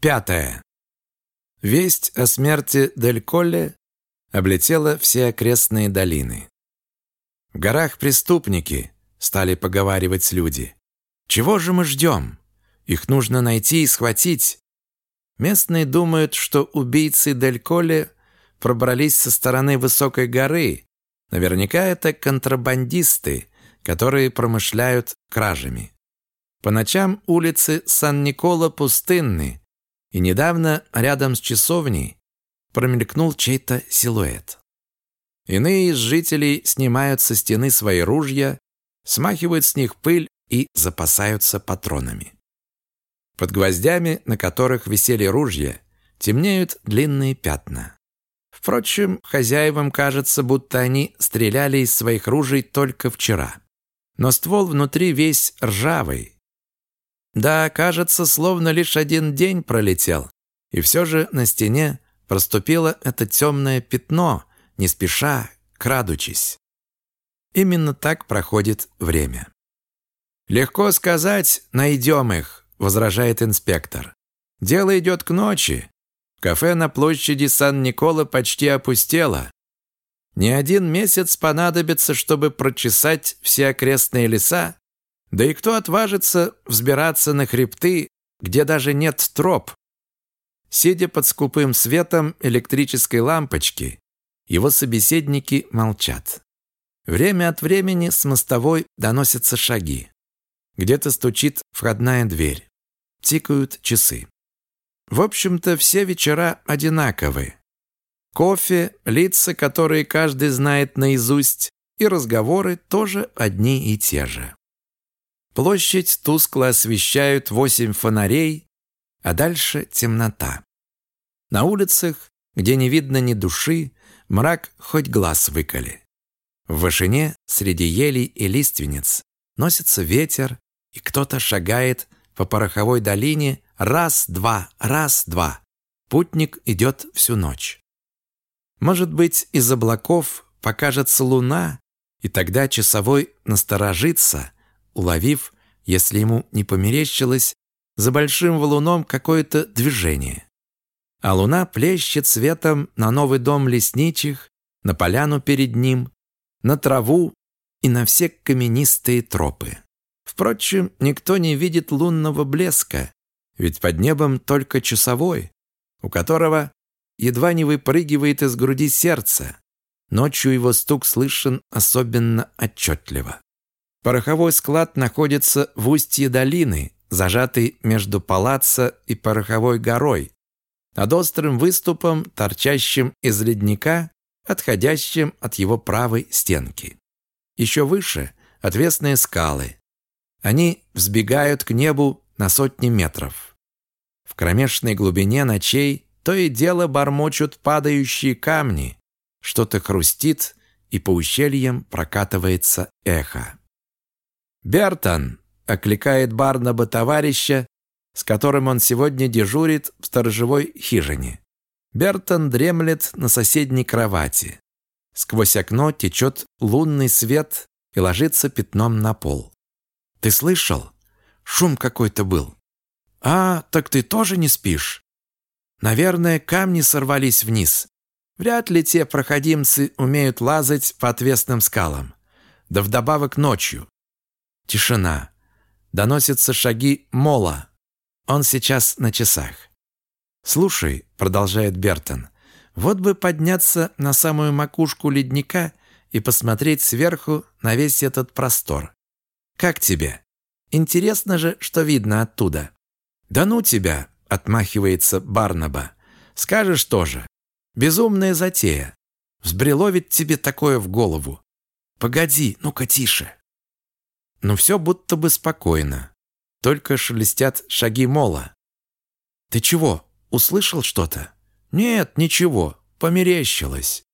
Пятое. Весть о смерти Дель Колле облетела все окрестные долины. В горах преступники, стали поговаривать люди. Чего же мы ждем? Их нужно найти и схватить. Местные думают, что убийцы Дель Колле пробрались со стороны высокой горы. Наверняка это контрабандисты, которые промышляют кражами. По ночам улицы Сан-Никола пустынны, и недавно рядом с часовней промелькнул чей-то силуэт. Иные из жителей снимают со стены свои ружья, смахивают с них пыль и запасаются патронами. Под гвоздями, на которых висели ружья, темнеют длинные пятна. Впрочем, хозяевам кажется, будто они стреляли из своих ружей только вчера. Но ствол внутри весь ржавый. Да, кажется, словно лишь один день пролетел. И все же на стене проступило это темное пятно, не спеша, крадучись. Именно так проходит время. «Легко сказать, найдем их», – возражает инспектор. «Дело идет к ночи. Кафе на площади Сан-Никола почти опустело. Не один месяц понадобится, чтобы прочесать все окрестные леса, да и кто отважится взбираться на хребты, где даже нет троп? Сидя под скупым светом электрической лампочки, его собеседники молчат. Время от времени с мостовой доносятся шаги. Где-то стучит входная дверь. Тикают часы. В общем-то, все вечера одинаковы. Кофе, лица, которые каждый знает наизусть, и разговоры тоже одни и те же. Площадь тускло освещают восемь фонарей, а дальше темнота. На улицах, где не видно ни души, мрак хоть глаз выколи. В вышине, среди елей и лиственниц, носится ветер, и кто-то шагает по пороховой долине раз-два, раз-два. Путник идет всю ночь. Может быть, из облаков покажется луна, и тогда часовой насторожится, уловив, если ему не померещилось, за большим валуном какое-то движение. А луна плещет светом на новый дом лесничих, на поляну перед ним, на траву и на все каменистые тропы. Впрочем, никто не видит лунного блеска, ведь под небом только часовой, у которого едва не выпрыгивает из груди сердце. Ночью его стук слышен особенно отчетливо. Пороховой склад находится в устье долины, зажатый между палаца и пороховой горой, над острым выступом, торчащим из ледника, отходящим от его правой стенки. Еще выше – отвесные скалы, они взбегают к небу на сотни метров. В кромешной глубине ночей то и дело бормочут падающие камни, что-то хрустит, и по ущельям прокатывается эхо. «Бертон!» — окликает Барнаба товарища, с которым он сегодня дежурит в сторожевой хижине. Бертон дремлет на соседней кровати. Сквозь окно течет лунный свет и ложится пятном на пол. Ты слышал? Шум какой-то был. А, так ты тоже не спишь? Наверное, камни сорвались вниз. Вряд ли те проходимцы умеют лазать по отвесным скалам. Да вдобавок ночью. Тишина. Доносятся шаги Мола. Он сейчас на часах. «Слушай», — продолжает Бертон, «вот бы подняться на самую макушку ледника и посмотреть сверху на весь этот простор. Как тебе? Интересно же, что видно оттуда. Да ну тебя, отмахивается Барнаба. Скажешь тоже. Безумная затея. Взбрело ведь тебе такое в голову. Погоди, ну-ка тише. Но все будто бы спокойно. Только шелестят шаги мола. Ты чего, услышал что-то? Нет, ничего, померещилось.